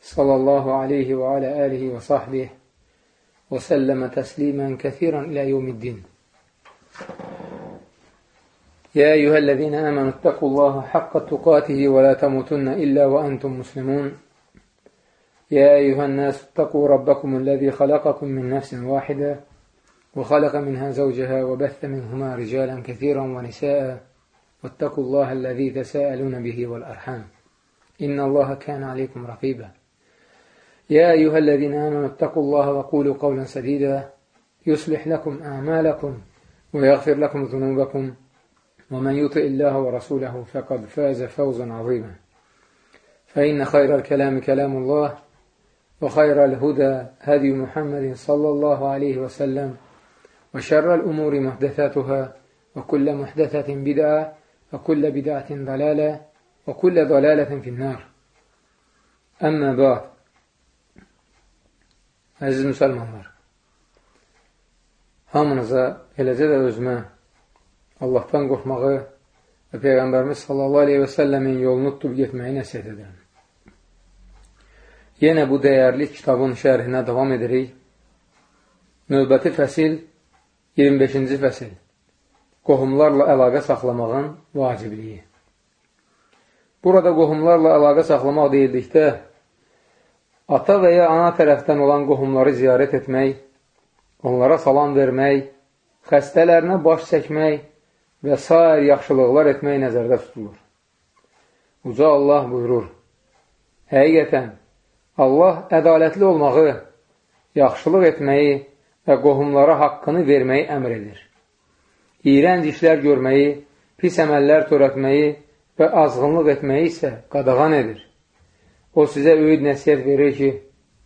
صلى الله عليه وعلى آله وصحبه وسلم تسليما كثيرا إلى يوم الدين. يا أيها الذين آمنوا اتقوا الله حق تقاته ولا تموتن إلا وأنتم مسلمون. يا أيها الناس اتقوا ربكم الذي خلقكم من نفس واحدة وخلق منها زوجها وبث منهما رجالا كثيرا ونساء واتقوا الله الذي تساءلون به والأرحام. إن الله كان عليكم رقيبا. يا أيها الذين آمنوا اتقوا الله وقولوا قولا سديدا يصلح لكم أعمالكم ويغفر لكم ذنوبكم ومن يطع الله ورسوله فقد فاز فوزا عظيما. فإن خير الكلام كلام الله وخير الهدى هدي محمد صلى الله عليه وسلم وشر الأمور محدثاتها وكل محدثة بدعة وكل بدعة ضلالة وكل ضلالة في النار. أما بعد Əziz müsəlmanlar, hamınıza, eləcə də özümə Allahdan qorxmağı və Peyğəmbərimiz sallallahu aleyhi və səlləmin yolunu tutub getməyi nəsiyyət edirəm. Yenə bu dəyərli kitabın şərhinə davam edirik. Növbəti fəsil 25-ci fəsil Qohumlarla əlaqə saxlamağın vacibliyi Burada qohumlarla əlaqə saxlamaq deyildikdə ata və ya ana tərəfdən olan qohumları ziyarət etmək, onlara salam vermək, xəstələrinə baş çəkmək və s. yaxşılıqlar etmək nəzərdə tutulur. Uca Allah buyurur, Həqiqətən, Allah ədalətli olmağı, yaxşılıq etməyi və qohumlara haqqını verməyi əmr edir. İrənc işlər görməyi, pis əməllər törətməyi və azğınlıq etməyi isə qadağan edir. O sizə öyüd nəsiyyət verir ki,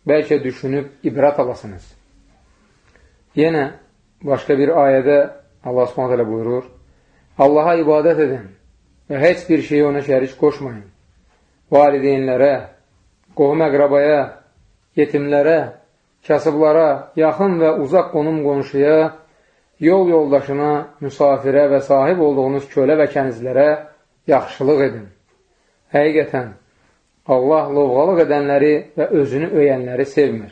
bəlkə düşünüb ibrət alasınız. Yenə başqa bir ayədə Allah s.ə.v buyurur, Allaha ibadət edin və heç bir şeyi ona şərik qoşmayın. Valideynlərə, qohum əqrabaya, yetimlərə, kasıblara, yaxın və uzaq qonum qonşuya, yol yoldaşına, müsafirə və sahib olduğunuz kölə və kənizlərə yaxşılıq edin. Həqiqətən, Allah lovğalıq edənləri və özünü öyənləri sevmir.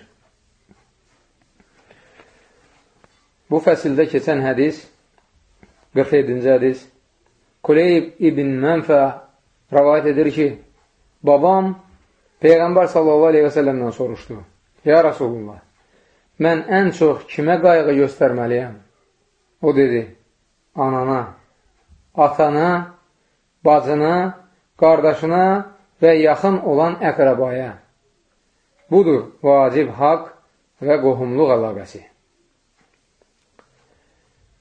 Bu fəsildə keçən hədis, 47-ci hədis, Kuleyb ibn Mənfə rəvayət edir ki, babam Peyğəmbər sallallahu aleyhi və səlləmdən soruşdu, Ya Rasulullah, mən ən çox kimə qayğı göstərməliyəm? O dedi, anana, atana, bacına, qardaşına və yaxın olan əqrabaya. Budur vacib haqq və qohumluq əlaqəsi.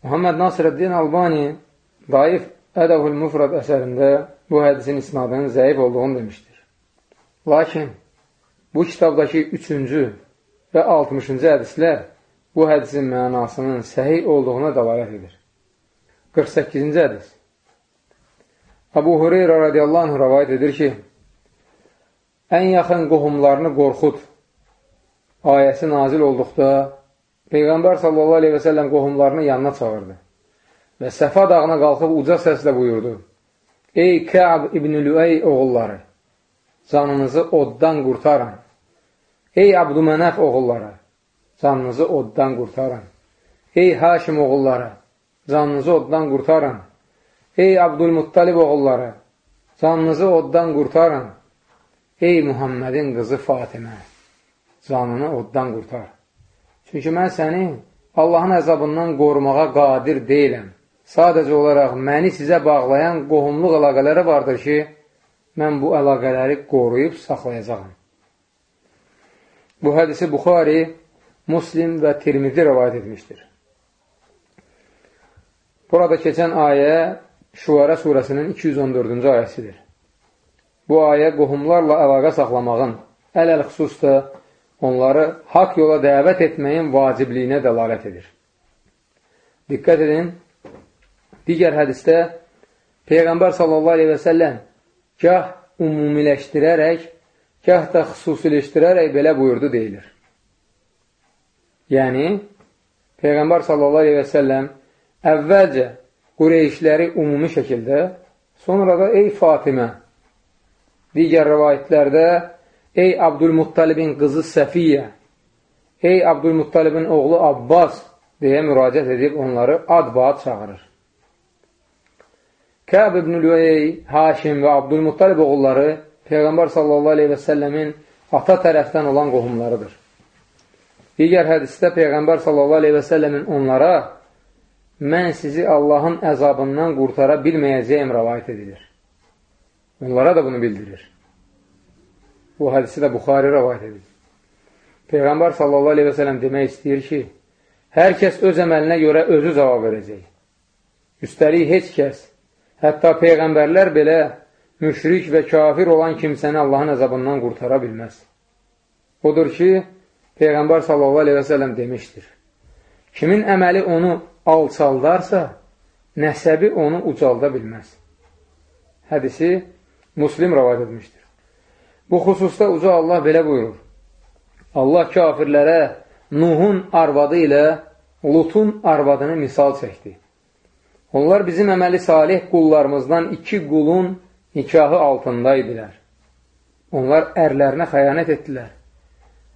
Muhammed Nasirəddin Albani Daif Ədəvül Müfrad əsərində bu hədisin isnadının zəif olduğunu demişdir. Lakin bu kitabdakı üçüncü və 60-cı hədislər bu hədisin mənasının səhi olduğuna dəlalət edir. 48-ci hədis Əbu Hüreyrə radiyallahu anh rəvayət edir ki, ən yaxın qohumlarını qorxud ayəsi nazil olduqda Peyğəmbər sallallahu aleyhi və səlləm qohumlarını yanına çağırdı və Səfa dağına qalxıb uca səslə buyurdu. Ey Kəab ibn Lüey oğulları, canınızı oddan qurtarın. Ey Abdümənəf oğulları, canınızı oddan qurtarın. Ey Haşim oğulları, canınızı oddan qurtarın. Ey Abdülmuttalib oğulları, canınızı oddan qurtarın. Ey Muhammedin qızı Fatimə, canını oddan qurtar. Çünki mən səni Allahın əzabından qorumağa qadir deyiləm. Sadəcə olaraq məni sizə bağlayan qohumluq əlaqələri vardır ki, mən bu əlaqələri qoruyub saxlayacaqam. Bu hədisi Buxari, Muslim və Tirmidi rəvayət etmişdir. Burada keçən ayə Şüvərə surəsinin 214-cü ayəsidir. Bu ayə qohumlarla əlaqə saxlamağın, əl-əl xüsusda onları haqq yola dəvət etməyin vacibliyinə dəlalət edir. Diqqət edin, digər hədisdə Peyğəmbər sallallahu aleyhi və səlləm gah umumiləşdirərək, gah da xüsusiləşdirərək belə buyurdu deyilir. Yəni, Peyğəmbər sallallahu aleyhi və səlləm əvvəlcə Qureyşləri ümumi şəkildə, sonra da ey Fatimə, digər rəvayətlərdə ey Abdülmuttalibin qızı Səfiyyə, ey Abdülmuttalibin oğlu Abbas deyə müraciət edib onları ad-bad çağırır. Kəb ibn-i Lüey, Haşim və Abdülmuttalib oğulları Peyğəmbər sallallahu aleyhi və səlləmin ata tərəfdən olan qohumlarıdır. Digər hədisdə Peyğəmbər sallallahu aleyhi və səlləmin onlara mən sizi Allahın əzabından qurtara bilməyəcəyim rəvayət edilir. Onlara da bunu bildirir. Bu hədisi də Buxari rəvayət edir. Peyğəmbər sallallahu aleyhi və sələm demək istəyir ki, hər kəs öz əməlinə görə özü cavab verəcək. Üstəlik heç kəs, hətta Peyğəmbərlər belə müşrik və kafir olan kimsəni Allahın əzabından qurtara bilməz. Odur ki, Peyğəmbər sallallahu aleyhi və sələm demişdir. Kimin əməli onu alçaldarsa, nəsəbi onu ucalda bilməz. Hədisi Muslim rəvad etmişdir. Bu xüsusda uca Allah belə buyurur. Allah kafirlərə Nuhun arvadı ilə Lutun arvadını misal çəkdi. Onlar bizim əməli salih qullarımızdan iki qulun nikahı altında idilər. Onlar ərlərinə xəyanət etdilər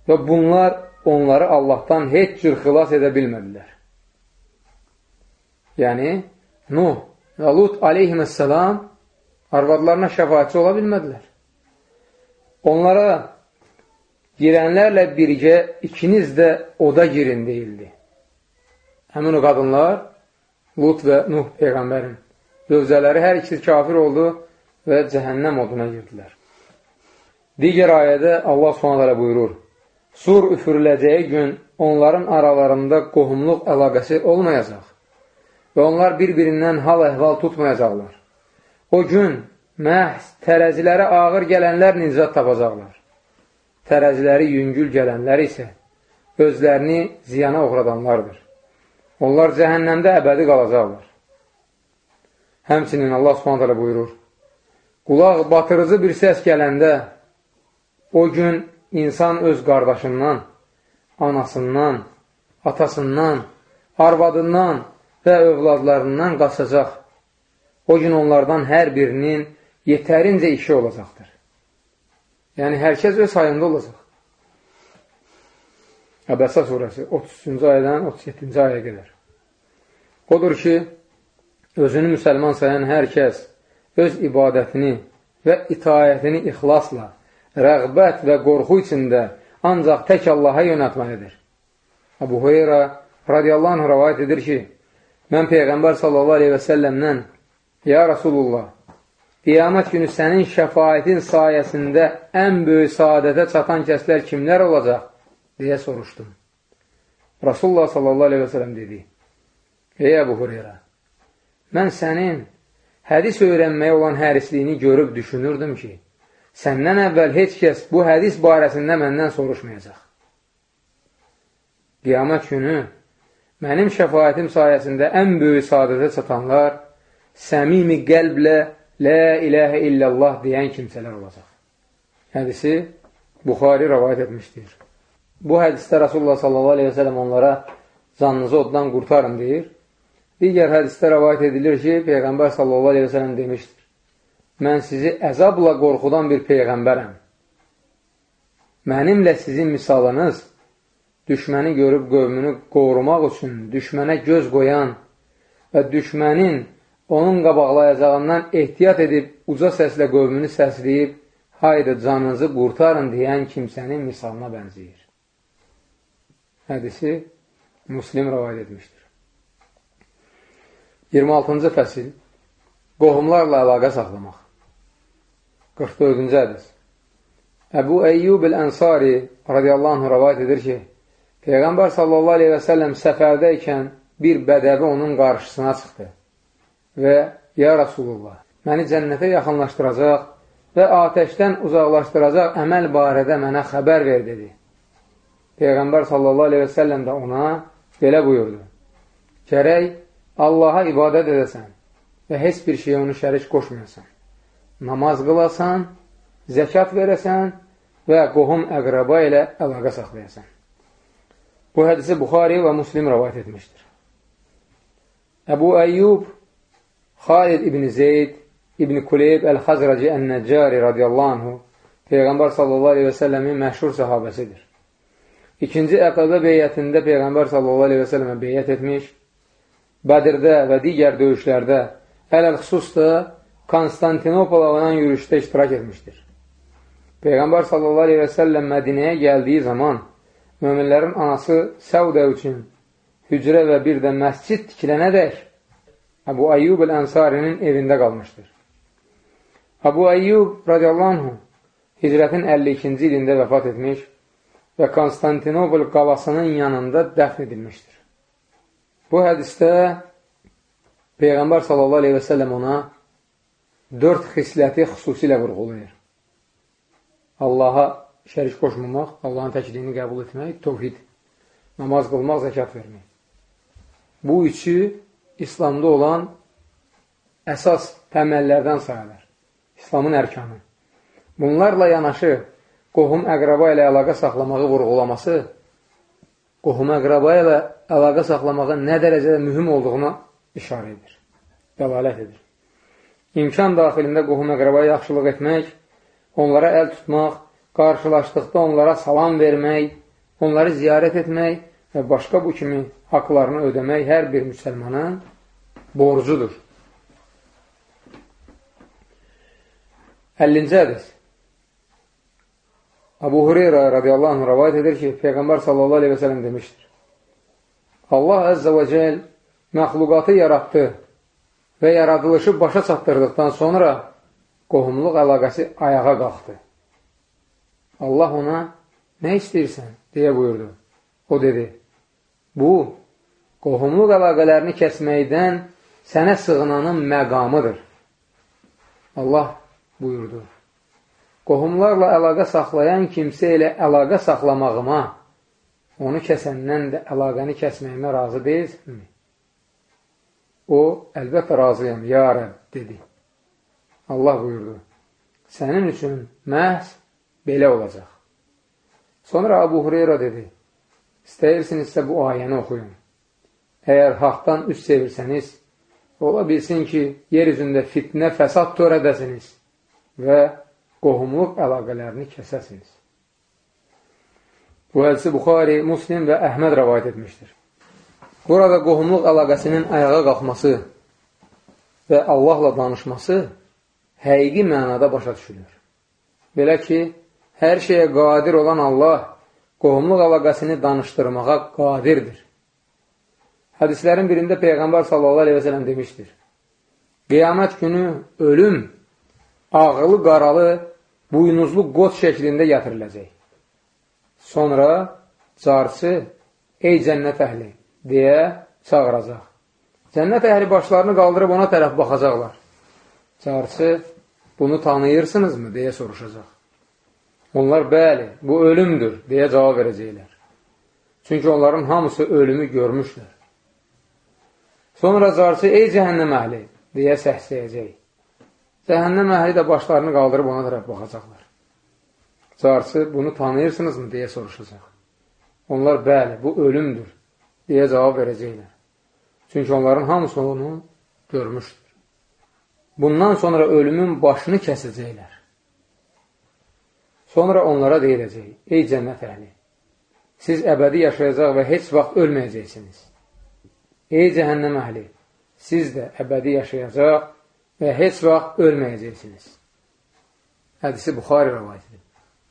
və bunlar onları Allahdan heç cür xilas edə bilmədilər. Yəni, Nuh və Lut aleyhissalam arvadlarına şəfaətçi ola bilmədilər. Onlara girənlərlə birgə ikiniz də oda girin deyildi. Həmin o qadınlar Lut və Nuh Peyğəmbərin dövzələri hər ikisi kafir oldu və cəhənnəm oduna girdilər. Digər ayədə Allah s.ə.v buyurur, Sur üfürüləcəyi gün onların aralarında qohumluq əlaqəsi olmayacaq və onlar bir-birindən hal-əhval tutmayacaqlar. O gün məhz tərəzilərə ağır gələnlər nicat tapacaqlar. Tərəziləri yüngül gələnlər isə özlərini ziyana uğradanlardır. Onlar cəhənnəmdə əbədi qalacaqlar. Həmçinin Allah subhanətələ buyurur, Qulaq batırıcı bir səs gələndə o gün insan öz qardaşından, anasından, atasından, arvadından və övladlarından qaçacaq. O gün onlardan hər birinin yetərincə işi olacaqdır. Yəni, hər kəs öz sayında olacaq. Əbəsə surəsi 33-cü ayədən 37-ci ayəyə qədər. Odur ki, özünü müsəlman sayan hər kəs öz ibadətini və itayətini ixlasla, rəğbət və qorxu içində ancaq tək Allaha yönətməlidir. Əbu Hüeyrə radiyallahu anh rəvayət edir ki, mən Peyğəmbər sallallahu aleyhi və səlləmdən Ya Rasulullah, qiyamət günü sənin şəfayətin sayəsində ən böyük saadətə çatan kəslər kimlər olacaq? deyə soruşdum. Rasulullah sallallahu aleyhi və sələm dedi, Ey Əbu Hureyra, mən sənin hədis öyrənməyə olan hərisliyini görüb düşünürdüm ki, səndən əvvəl heç kəs bu hədis barəsində məndən soruşmayacaq. Qiyamət günü mənim şəfayətim sayəsində ən böyük saadətə çatanlar səmimi qəlblə Lə iləhə illallah deyən kimsələr olacaq. Hədisi Buxari rəvayət etmişdir. Bu hədisdə Rasulullah sələm onlara canınızı oddan qurtarın deyir. Digər hədisdə rəvayət edilir ki, Peyğəmbər sələm demişdir. Mən sizi əzabla qorxudan bir Peyğəmbərəm. Mənimlə sizin misalınız düşməni görüb qövmünü qorumaq üçün düşmənə göz qoyan və düşmənin onun qabaqlayacağından ehtiyat edib, uca səslə qövmünü səsləyib, haydı canınızı qurtarın deyən kimsənin misalına bənziyir. Hədisi Muslim rəvayət etmişdir. 26-cı fəsil Qohumlarla əlaqə saxlamaq 44-cü hədis Əbu Əyyub el-Ənsari radiyallahu anh rəvayət edir ki, Peyğəmbər sallallahu aleyhi və səlləm səfərdə ikən bir bədəvi onun qarşısına çıxdı və Ya Rasulullah, məni cənnətə yaxınlaşdıracaq və atəşdən uzaqlaşdıracaq əməl barədə mənə xəbər ver, dedi. Peyğəmbər sallallahu aleyhi və səlləm də ona belə buyurdu. Gərək Allaha ibadət edəsən və heç bir şeyə onu şərik qoşmayasan. Namaz qılasan, zəkat verəsən və qohum əqraba ilə əlaqə saxlayasan. Bu hədisi Buxari və Muslim rəvayət etmişdir. Əbu Əyyub, Xalid ibn Zeyd, İbn Kuleyb Əl-Xazraci Ən-Nəccari radiyallahu anhu Peyğəmbər sallallahu aleyhi və səlləmin məşhur sahabəsidir. İkinci Əqəbə beyyətində Peyğəmbər sallallahu aleyhi və səlləmə beyyət etmiş, Bədirdə və digər döyüşlərdə, ələl xüsusda Konstantinopola olan yürüşdə iştirak etmişdir. Peyğəmbər sallallahu aleyhi və səlləm Mədinəyə gəldiyi zaman möminlərin anası Səudə üçün hücrə və bir də məscid tikilənədək Əbu Ayyub el-Ənsarinin evində qalmışdır. Əbu Ayyub radiyallahu anh hicrətin 52-ci ilində vəfat etmiş və Konstantinopol qalasının yanında dəfn edilmişdir. Bu hədisdə Peyğəmbər sallallahu aleyhi və səlləm ona dörd xisləti xüsusilə vurğulayır. Allaha şərik qoşmamaq, Allahın təkliyini qəbul etmək, tovhid, namaz qılmaq, zəkat vermək. Bu üçü İslamda olan əsas təməllərdən sayılır. İslamın ərkanı. Bunlarla yanaşı, qohum əqraba ilə əlaqə saxlamağı vurğulaması, qohum əqraba ilə əlaqə saxlamağın nə dərəcədə mühüm olduğuna işarə edir, dəlalət edir. İmkan daxilində qohum əqrabaya yaxşılıq etmək, onlara əl tutmaq, qarşılaşdıqda onlara salam vermək, onları ziyarət etmək və başqa bu kimi haqlarını ödəmək hər bir müsəlmanın borcudur. 50-ci hədis Abu Hureyra radiyallahu anh rəvayət edir ki, Peyğəmbər sallallahu aleyhi və sələm demişdir. Allah əzzə və cəl məxluqatı yaratdı və yaradılışı başa çatdırdıqdan sonra qohumluq əlaqəsi ayağa qalxdı. Allah ona nə istəyirsən deyə buyurdu. O dedi, bu qohumluq əlaqələrini kəsməkdən sənə sığınanın məqamıdır. Allah buyurdu. Qohumlarla əlaqə saxlayan kimsə ilə əlaqə saxlamağıma, onu kəsəndən də əlaqəni kəsməyimə razı deyilsinmi? O, əlbəttə razıyam, ya Rəb, dedi. Allah buyurdu, sənin üçün məhz belə olacaq. Sonra Abu Hureyra dedi, istəyirsinizsə bu ayəni oxuyun. Əgər haqdan üst sevirsəniz, ola bilsin ki, yer üzündə fitnə, fəsad törədəsiniz və qohumluq əlaqələrini kəsəsiniz. Bu hədisi Buxari, Muslim və Əhməd rəvayət etmişdir. Burada qohumluq əlaqəsinin ayağa qalxması və Allahla danışması həqiqi mənada başa düşülür. Belə ki, hər şeyə qadir olan Allah qohumluq əlaqəsini danışdırmağa qadirdir. Hədislərin birində Peyğəmbər sallallahu aleyhi və sələm demişdir. Qiyamət günü ölüm ağılı qaralı buynuzlu qot şəklində gətiriləcək. Sonra carçı, ey cənnət əhli, deyə çağıracaq. Cənnət əhli başlarını qaldırıb ona tərəf baxacaqlar. Carçı, bunu tanıyırsınızmı, deyə soruşacaq. Onlar, bəli, bu ölümdür, deyə cavab verəcəklər. Çünki onların hamısı ölümü görmüşlər. Sonra carçı, ey cəhənnəm əhli, deyə səsləyəcək. Cəhənnəm əhli də başlarını qaldırıb ona tərəf baxacaqlar. Carçı, bunu tanıyırsınızmı, deyə soruşacaq. Onlar, bəli, bu ölümdür, deyə cavab verəcəklər. Çünki onların hamısı onu görmüşdür. Bundan sonra ölümün başını kəsəcəklər. Sonra onlara deyiləcək, ey cənnət əhli, siz əbədi yaşayacaq və heç vaxt ölməyəcəksiniz. Ey cəhənnəm əhli, siz də əbədi yaşayacaq və heç vaxt ölməyəcəksiniz. Hədisi Buxari rəvayətidir.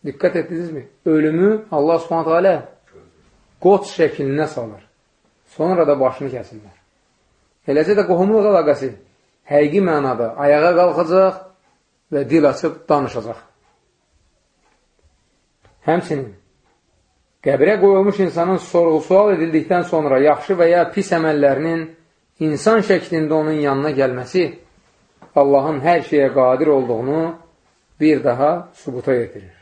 Diqqət etdinizmi? Ölümü Allah subhanətə alə qoç şəklinə salır. Sonra da başını kəsirlər. Eləcə də qohumluq əlaqəsi həqiqi mənada ayağa qalxacaq və dil açıb danışacaq. Həmçinin qəbrə qoyulmuş insanın sorğu-sual edildikdən sonra yaxşı və ya pis əməllərinin insan şəklində onun yanına gəlməsi Allahın hər şeyə qadir olduğunu bir daha sübuta yetirir.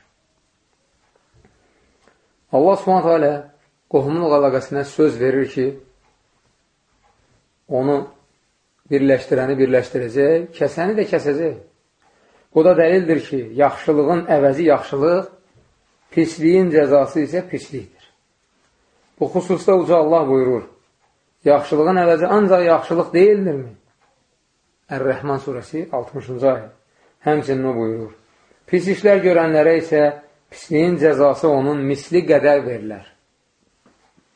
Allah subhanət hələ qohumluq əlaqəsinə söz verir ki, onu birləşdirəni birləşdirəcək, kəsəni də kəsəcək. Bu da dəlildir ki, yaxşılığın əvəzi yaxşılıq, pisliyin cəzası isə pislikdir. Bu xüsusda uca Allah buyurur, yaxşılığın əvəzi ancaq yaxşılıq deyildirmi? Ər-Rəhman surəsi 60-cı ayə. Həmçinin o buyurur. Pis işlər görənlərə isə pisliyin cəzası onun misli qədər verilər.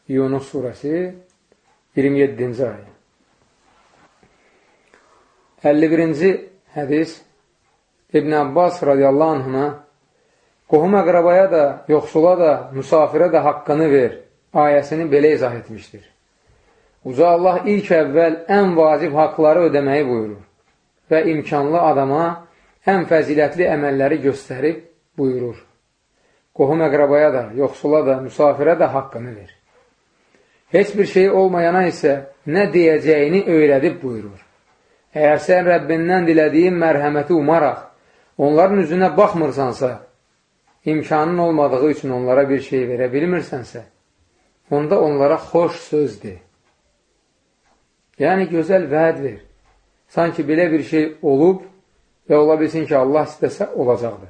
Yunus surəsi 27-ci ayə. 51-ci hədis İbn Abbas radiyallahu anhına qohum əqrabaya da, yoxsula da, müsafirə də haqqını ver ayəsini belə izah etmişdir. Uca Allah ilk əvvəl ən vacib haqları ödəməyi buyurur və imkanlı adama ən fəzilətli əməlləri göstərib buyurur. Qohum əqrabaya da, yoxsula da, müsafirə də haqqını ver. Heç bir şey olmayana isə nə deyəcəyini öyrədib buyurur. Əgər sən Rəbbindən dilədiyin mərhəməti umaraq, onların üzünə baxmırsansa, imkanın olmadığı üçün onlara bir şey verə bilmirsənsə, onda onlara xoş sözdür. Yəni, gözəl vəd ver. Sanki belə bir şey olub və ola bilsin ki, Allah istəsə olacaqdır.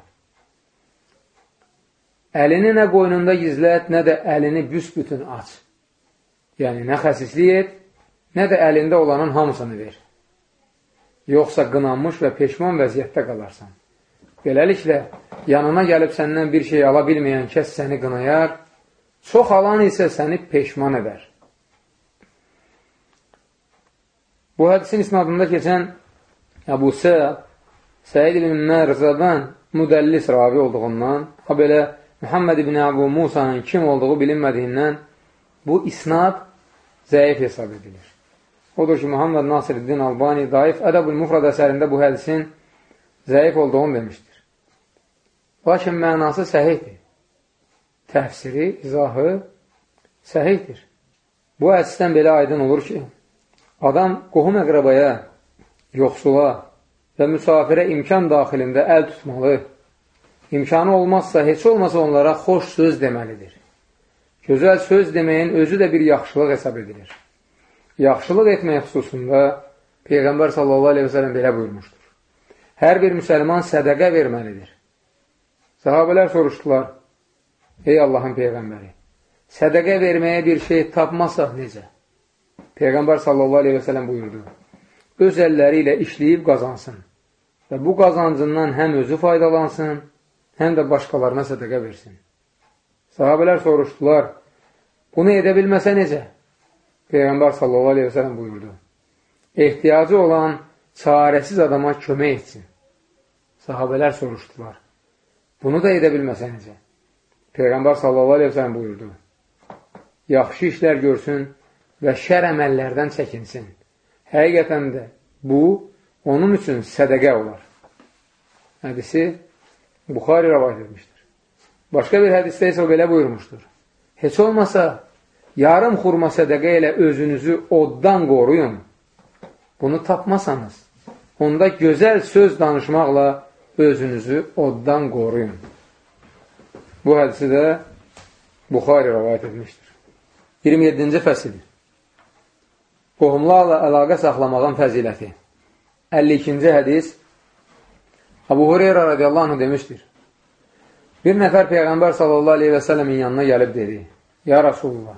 Əlini nə qoynunda gizlət, nə də əlini büsbütün aç. Yəni, nə xəsislik et, nə də əlində olanın hamısını ver. Yoxsa qınanmış və peşman vəziyyətdə qalarsan. Beləliklə, yanına gəlib səndən bir şey ala bilməyən kəs səni qınayar, çox alan isə səni peşman edər. Bu hədisin isnadında keçən Əbu Səd, Səid ibn Mərzədən müdəllis ravi olduğundan, ha belə Muhammed ibn Əbu Musanın kim olduğu bilinmədiyindən bu isnad zəif hesab edilir. Odur ki, Muhammed Nasiruddin Albani Daif Ədəb-ül Mufrad əsərində bu hədisin zəif olduğunu demişdir. Lakin mənası səhihdir. Təfsiri, izahı səhihdir. Bu hədisdən belə aydın olur ki, adam qohum əqrabaya, yoxsula və müsafirə imkan daxilində əl tutmalı, imkanı olmazsa, heç olmasa onlara xoş söz deməlidir. Gözəl söz deməyin özü də bir yaxşılıq hesab edilir. Yaxşılıq etmək xüsusunda Peyğəmbər sallallahu aleyhi və sələm belə buyurmuşdur. Hər bir müsəlman sədəqə verməlidir. Sahabələr soruşdular, ey Allahın Peyğəmbəri, sədəqə verməyə bir şey tapmasaq necə? Peyğəmbər sallallahu aleyhi və sələm buyurdu, öz əlləri ilə işləyib qazansın və bu qazancından həm özü faydalansın, həm də başqalarına sədəqə versin. Sahabələr soruşdular, bunu edə bilməsə necə? Peyğəmbər sallallahu aleyhi və sələm buyurdu. Ehtiyacı olan çarəsiz adama kömək etsin. Sahabələr soruşdular. Bunu da edə bilməsə necə? Peyğəmbər sallallahu aleyhi və sələm buyurdu. Yaxşı işlər görsün və şər əməllərdən çəkinsin. Həqiqətən də bu, onun üçün sədəqə olar. Hədisi Buxari rəvayət etmişdir. Başqa bir hədisdə isə belə buyurmuşdur. Heç olmasa yarım xurma sədəqə ilə özünüzü oddan qoruyun. Bunu tapmasanız, onda gözəl söz danışmaqla özünüzü oddan qoruyun. Bu hədisi də Buxari rəvayət etmişdir. 27-ci fəsil Qohumlarla əlaqə saxlamağın fəziləti 52-ci hədis Abu Hureyra radiyallahu anh demişdir. Bir nəfər Peyğəmbər sallallahu aleyhi və sələmin yanına gəlib dedi, Ya Rasulullah,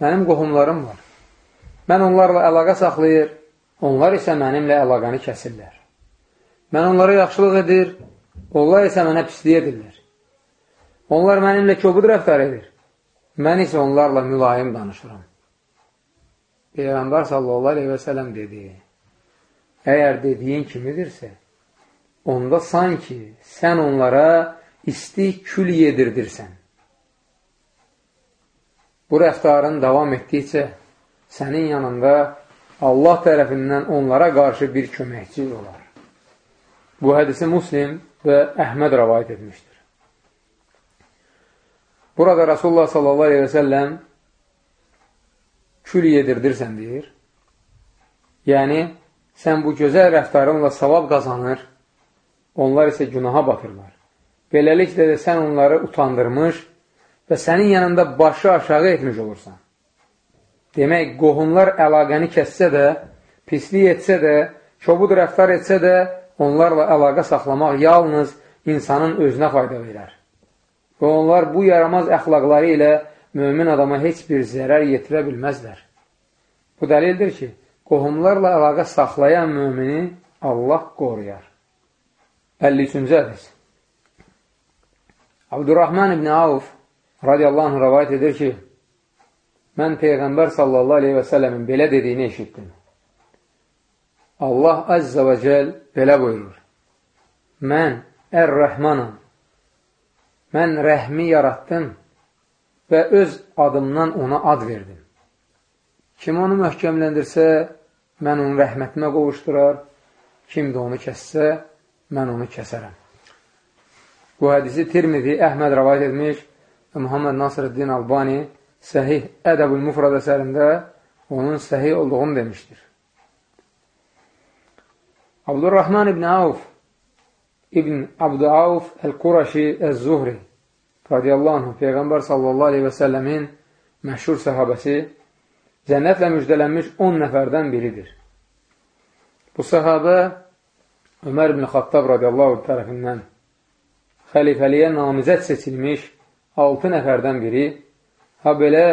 mənim qohumlarım var. Mən onlarla əlaqə saxlayır, onlar isə mənimlə əlaqəni kəsirlər. Mən onlara yaxşılıq edir, onlar isə mənə pisliyə edirlər. Onlar mənimlə kobud rəftar edir. Mən isə onlarla mülayim danışıram. Peyğəmbər sallallahu aleyhi və sələm dedi, əgər dediyin kimidirsə, onda sanki sən onlara isti kül yedirdirsən. Bu rəftarın davam etdikcə sənin yanında Allah tərəfindən onlara qarşı bir köməkçi olar. Bu hədisi Muslim və Əhməd rəvayət etmişdir. Burada Rasulullah sallallahu aleyhi və səlləm kül yedirdirsən deyir. Yəni, sən bu gözəl rəftarınla savab qazanır, onlar isə günaha batırlar. Beləliklə də sən onları utandırmış və sənin yanında başı aşağı etmiş olursan. Demək, qohumlar əlaqəni kəssə də, pislik etsə də, çobud rəftar etsə də, onlarla əlaqə saxlamaq yalnız insanın özünə fayda verər. Və onlar bu yaramaz əxlaqları ilə mömin adama heç bir zərər yetirə bilməzlər. Bu dəlildir ki, qohumlarla əlaqə saxlayan mömini Allah qoruyar. 53-cü hədis Abdurrahman ibn Avf radiyallahu anh rəvayət edir ki, mən Peyğəmbər sallallahu aleyhi və sələmin belə dediyini eşitdim. Allah əzzə və cəl belə buyurur. Mən Ər-Rəhmanam. Mən rəhmi yaratdım və öz adımdan ona ad verdim. Kim onu möhkəmləndirsə, mən onu rəhmətimə qovuşdurar. Kim də onu kəssə, mən onu kəsərəm. Bu hədisi Tirmidi, Əhməd rəvayət etmiş və Muhammed Nasrəddin Albani Səhih Ədəbül Mufrad əsərində onun səhih olduğunu demişdir. Abdurrahman ibn Avf İbn Abdu Avf Əl-Quraşi Əz-Zuhri radiyallahu anh Peyğəmbər sallallahu aleyhi və səlləmin məşhur səhabəsi cənnətlə müjdələnmiş 10 nəfərdən biridir. Bu səhabə Ömər ibn Xattab radiyallahu tərəfindən xəlifəliyə namizət seçilmiş 6 nəfərdən biri, ha belə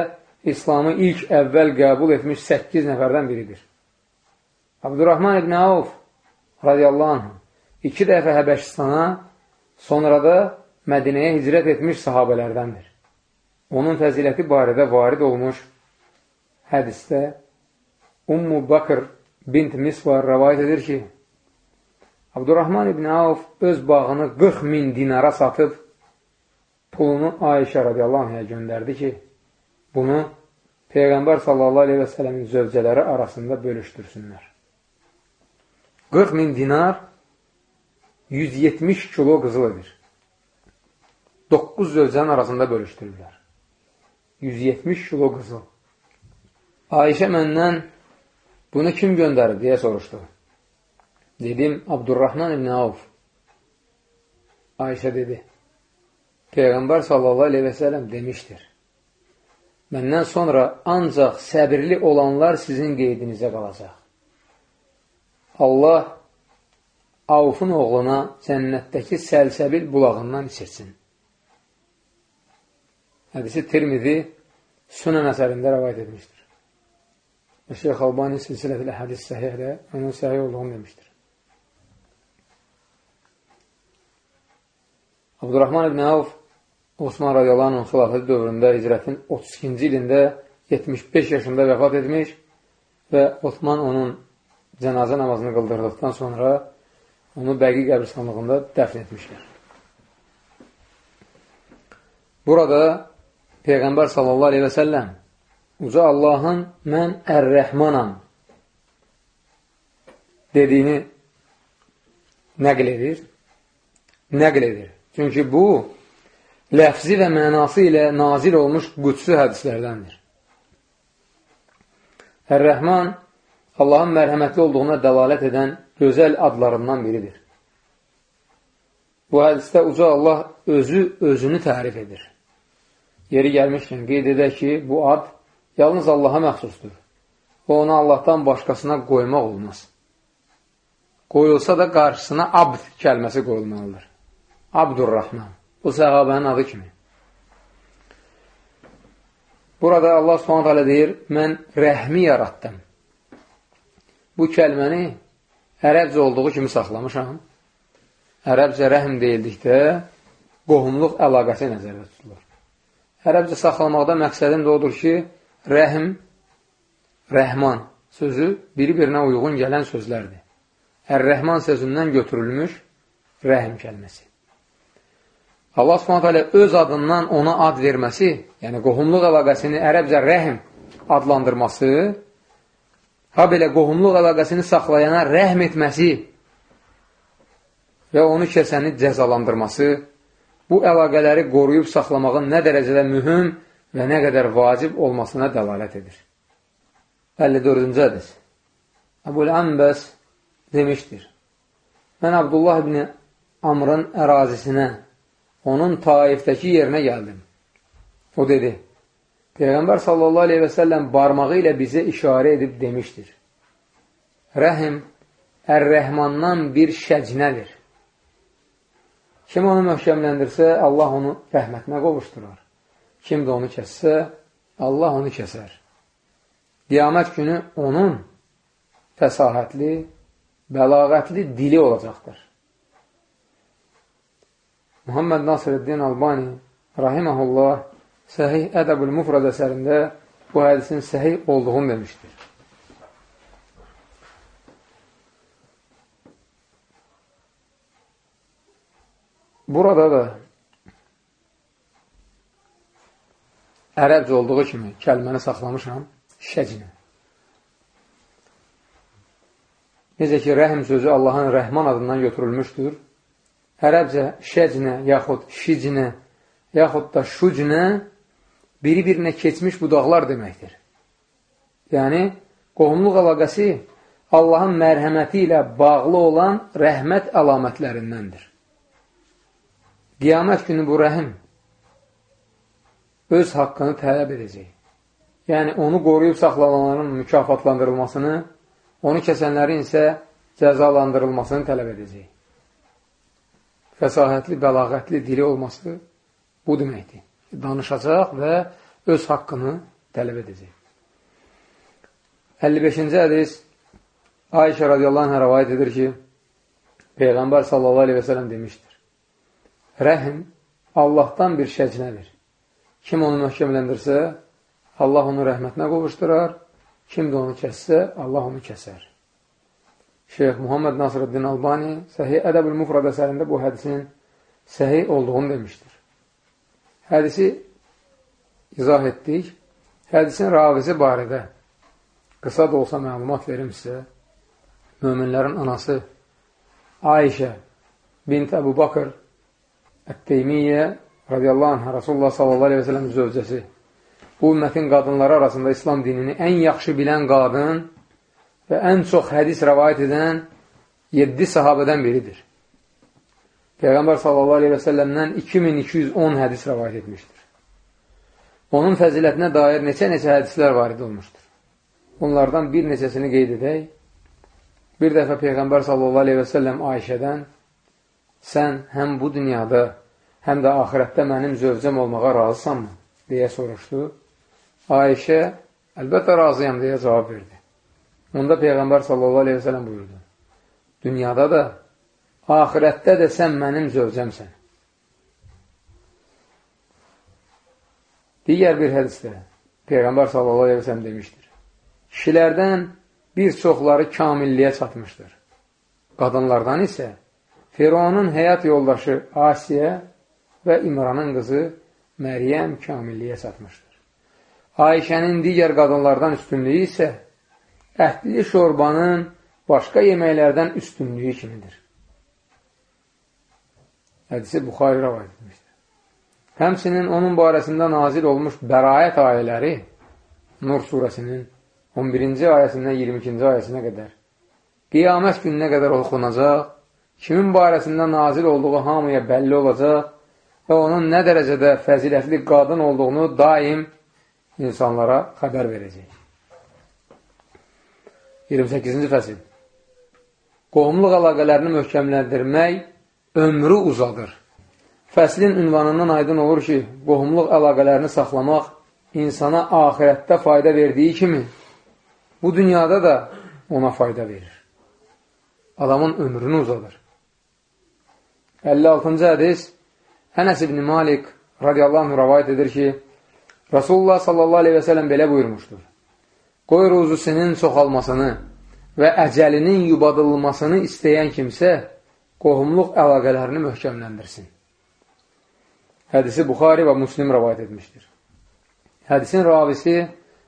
İslamı ilk əvvəl qəbul etmiş 8 nəfərdən biridir. Abdurrahman ibn Avf radiyallahu anh iki dəfə Həbəşistana, sonra da Mədinəyə hicrət etmiş sahabələrdəndir. Onun fəziləti barədə varid olmuş hədisdə Ummu Bakır bint Misvar rəvayət edir ki, Abdurrahman ibn Avf öz bağını 40 min dinara satıb pulunu Ayşə radiyallahu anhaya göndərdi ki, bunu Peyğəmbər sallallahu aleyhi və sələmin zövcələri arasında bölüşdürsünlər. 40 min dinar 170 kilo qızıl edir. 9 zövcənin arasında bölüşdürürlər. 170 kilo qızıl. Ayşə məndən bunu kim göndərir deyə soruşdu. Dedim, Abdurrahman ibn Avf. Ayşə dedi, Peyğəmbər sallallahu aleyhi və sələm demişdir. Məndən sonra ancaq səbirli olanlar sizin qeydinizə qalacaq. Allah Avfun oğluna cənnətdəki səlsəbil bulağından içirsin. Hədisi Tirmidi Sunan əsərində rəvayət etmişdir. Şeyx Albani silsilətilə hədis səhiyyə onun səhiyyə olduğunu demişdir. Abdurrahman ibn Avf Osman radiyallahu anh xilafəti dövründə hicrətin 32-ci ilində 75 yaşında vəfat etmiş və Osman onun cənazə namazını qıldırdıqdan sonra onu bəqi qəbristanlığında dəfn etmişlər. Burada Peyğəmbər sallallahu aleyhi və səlləm Uca Allahın mən Ər-Rəhmanam dediyini nəql edir. Nəql edir. Çünki bu, ləfzi və mənası ilə nazil olmuş qüdsü hədislərdəndir. Ər-Rəhman Allahın mərhəmətli olduğuna dəlalət edən gözəl adlarından biridir. Bu hədisdə uca Allah özü özünü tərif edir. Yeri gəlmişkən qeyd edək ki, bu ad yalnız Allaha məxsusdur. O, onu Allahdan başqasına qoymaq olmaz. Qoyulsa da qarşısına abd kəlməsi qoyulmalıdır. Abdurrahman. Bu səhabənin adı kimi. Burada Allah hələ deyir, mən rəhmi yaratdım. Bu kəlməni ərəbcə olduğu kimi saxlamışam. Ərəbcə rəhm deyildikdə qohumluq əlaqəsi nəzərdə tutulur. Ərəbcə saxlamaqda məqsədim də odur ki, rəhm, rəhman sözü bir-birinə uyğun gələn sözlərdir. Ər-Rəhman sözündən götürülmüş rəhm kəlməsi. Allah subhanət öz adından ona ad verməsi, yəni qohumluq əlaqəsini ərəbcə rəhm adlandırması, ha belə qohumluq əlaqəsini saxlayana rəhm etməsi və onu kəsəni cəzalandırması, bu əlaqələri qoruyub saxlamağın nə dərəcədə mühüm və nə qədər vacib olmasına dəlalət edir. 54-cü hədis Əbul Ənbəs demişdir, mən Abdullah ibn Amrın ərazisinə onun Taifdəki yerinə gəldim O dedi, Peyğəmbər sallallahu aleyhi və səlləm barmağı ilə bizə işarə edib demişdir. Rəhim Ər-Rəhmandan bir şəcnədir. Kim onu möhkəmləndirsə, Allah onu rəhmətinə qovuşdurar. Kim də onu kəssə, Allah onu kəsər. Qiyamət günü onun fəsahətli, bəlağətli dili olacaqdır. Muhammed Nasirəddin Albani rahiməhullah Səhih Ədəbül Mufrad əsərində bu hədisin səhih olduğunu demişdir. Burada da ərəbcə olduğu kimi kəlməni saxlamışam şəcinə. Necə ki, rəhm sözü Allahın rəhman adından götürülmüşdür. Ərəbcə şəcinə, yaxud şicinə, yaxud da şucinə biri-birinə keçmiş budaqlar deməkdir. Yəni, qohumluq əlaqəsi Allahın mərhəməti ilə bağlı olan rəhmət əlamətlərindəndir. Qiyamət günü bu rəhim öz haqqını tələb edəcək. Yəni, onu qoruyub saxlananların mükafatlandırılmasını, onu kəsənlərin isə cəzalandırılmasını tələb edəcək. Fəsahətli, bəlağətli dili olması bu deməkdir danışacaq və öz haqqını tələb edəcək. 55-ci hədis Ayşə radiyallahu anh rəvayət edir ki, Peyğəmbər sallallahu aleyhi və sələm demişdir. Rəhim Allahdan bir şəcnədir. Kim onu möhkəmləndirsə, Allah onu rəhmətinə qovuşdurar, kim də onu kəssə, Allah onu kəsər. Şeyx Muhammed Nasrəddin Albani Səhih Ədəb-ül Mufrad əsərində bu hədisin səhih olduğunu demişdir. Hədisi izah etdik. Hədisin ravisi barədə qısa da olsa məlumat verim sizə. Möminlərin anası Ayşə bint Əbu Bakır Ət-Teymiyyə radiyallahu anh Rasulullah sallallahu aleyhi və sələm zövcəsi. Bu ümmətin qadınları arasında İslam dinini ən yaxşı bilən qadın və ən çox hədis rəvayət edən 7 sahabədən biridir. Peyğəmbər səlləmdən 2210 hədis rəvayət etmişdir. Onun fəzilətinə dair neçə-neçə hədislər varid olmuşdur. Bunlardan bir neçəsini qeyd edək. Bir dəfə Peyğəmbər səlləm Ayşədən sən həm bu dünyada, həm də ahirətdə mənim zövcəm olmağa razısanmı? deyə soruşdu. Ayşə, əlbəttə razıyam deyə cavab verdi. Onda Peyğəmbər səlləm buyurdu. Dünyada da Ahirətdə də sən mənim zövcəmsən. Digər bir hədisdə Peyğəmbər sallallahu aleyhi ve sellem demişdir. Kişilərdən bir çoxları kamilliyə çatmışdır. Qadınlardan isə Fironun həyat yoldaşı Asiyə və İmranın qızı Məryəm kamilliyə çatmışdır. Ayşənin digər qadınlardan üstünlüyü isə ətli şorbanın başqa yeməklərdən üstünlüyü kimidir. Hədisi Buxari rəvayət etmişdir. Həmsinin onun barəsində nazil olmuş bəraət ayələri Nur surəsinin 11-ci ayəsindən 22-ci ayəsinə qədər qiyamət gününə qədər oxunacaq, kimin barəsində nazil olduğu hamıya bəlli olacaq və onun nə dərəcədə fəzilətli qadın olduğunu daim insanlara xəbər verəcək. 28-ci fəsil Qohumluq əlaqələrini möhkəmləndirmək ömrü uzadır. Fəslin ünvanından aydın olur ki, qohumluq əlaqələrini saxlamaq insana ahirətdə fayda verdiyi kimi, bu dünyada da ona fayda verir. Adamın ömrünü uzadır. 56-cı hədis Ənəs ibn Malik radiyallahu anh rəvayət edir ki, Rasulullah sallallahu aleyhi və sələm belə buyurmuşdur. Qoy ruzusinin çoxalmasını və əcəlinin yubadılmasını istəyən kimsə qohumluq əlaqələrini möhkəmləndirsin. Hədisi Buxari və Müslim rəvayət etmişdir. Hədisin ravisi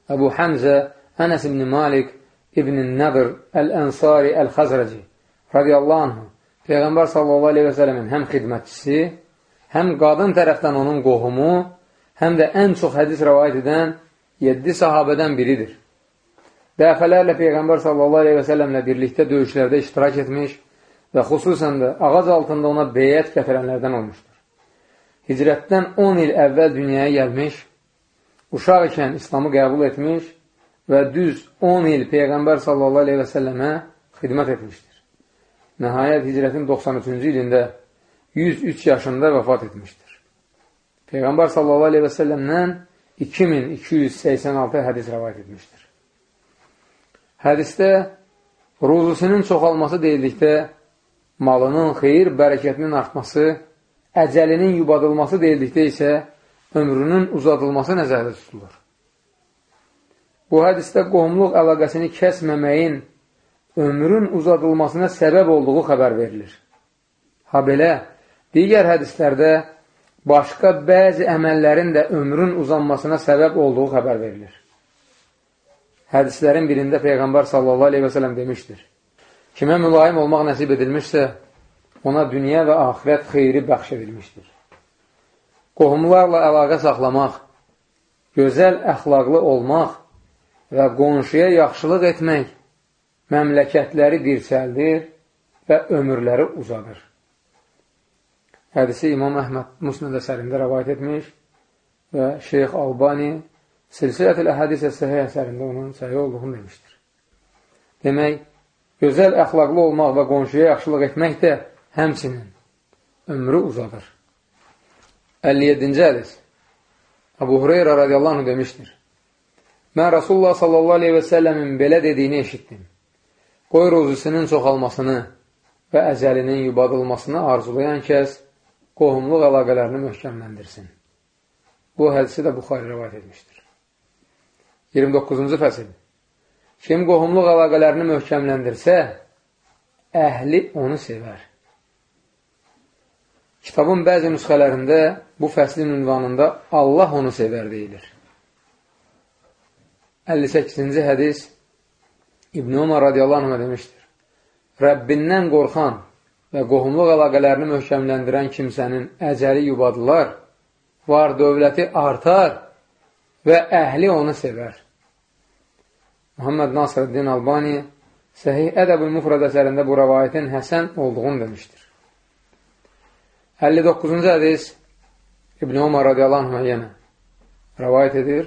Əbu Həmzə Ənəs ibn Malik ibn Nəbr Əl-Ənsari Əl-Xəzrəci radiyallahu anhu Peyğəmbər sallallahu aleyhi və sələmin həm xidmətçisi, həm qadın tərəfdən onun qohumu, həm də ən çox hədis rəvayət edən 7 sahabədən biridir. Dəfələrlə Peyğəmbər sallallahu aleyhi və səlləmlə birlikdə döyüşlərdə iştirak etmiş, və xüsusən də ağac altında ona beyət gətirənlərdən olmuşdur. Hicrətdən 10 il əvvəl dünyaya gəlmiş, uşaq ikən İslamı qəbul etmiş və düz 10 il Peyğəmbər sallallahu aleyhi və səlləmə xidmət etmişdir. Nəhayət hicrətin 93-cü ilində 103 yaşında vəfat etmişdir. Peyğəmbər sallallahu aleyhi və səlləmdən 2286 hədis rəvayət etmişdir. Hədisdə ruzusinin çoxalması deyildikdə malının xeyir, bərəkətinin artması, əcəlinin yubadılması deyildikdə isə ömrünün uzadılması nəzərdə tutulur. Bu hədisdə qohumluq əlaqəsini kəsməməyin ömrün uzadılmasına səbəb olduğu xəbər verilir. Ha belə, digər hədislərdə başqa bəzi əməllərin də ömrün uzanmasına səbəb olduğu xəbər verilir. Hədislərin birində Peyğəmbər sallallahu aleyhi və sələm demişdir. Kimə mülayim olmaq nəsib edilmişsə, ona dünya və axirət xeyri bəxş edilmişdir. Qohumlarla əlaqə saxlamaq, gözəl əxlaqlı olmaq və qonşuya yaxşılıq etmək məmləkətləri dirçəldir və ömürləri uzadır. Hədisi İmam Əhməd Musnəd əsərində rəvayət etmiş və Şeyx Albani Silsilətül Əhədisə Səhiyyə əsərində onun səhiyyə olduğunu demişdir. Demək, gözəl əxlaqlı olmaq və qonşuya yaxşılıq etmək də həmçinin ömrü uzadır. 57-ci hədis Abu Hureyra radiyallahu anh demişdir. Mən Rasulullah sallallahu aleyhi və səlləmin belə dediyini eşitdim. Qoy rozusinin çoxalmasını və əcəlinin yubadılmasını arzulayan kəs qohumluq əlaqələrini möhkəmləndirsin. Bu hədisi də Buxari rəvayət etmişdir. 29-cu fəsil Kim qohumluq əlaqələrini möhkəmləndirsə, əhli onu sevər. Kitabın bəzi nüsxələrində bu fəslin ünvanında Allah onu sevər deyilir. 58-ci hədis İbn Umar radiyallahu anh demişdir. Rəbbindən qorxan və qohumluq əlaqələrini möhkəmləndirən kimsənin əcəli yubadılar, var dövləti artar və əhli onu sevər. Muhammed Nasrəddin Albani Səhih Ədəb-ül Mufrad əsərində bu rəvayətin həsən olduğunu demişdir. 59-cu hədis İbn Umar radiyallahu anh yenə rəvayət edir.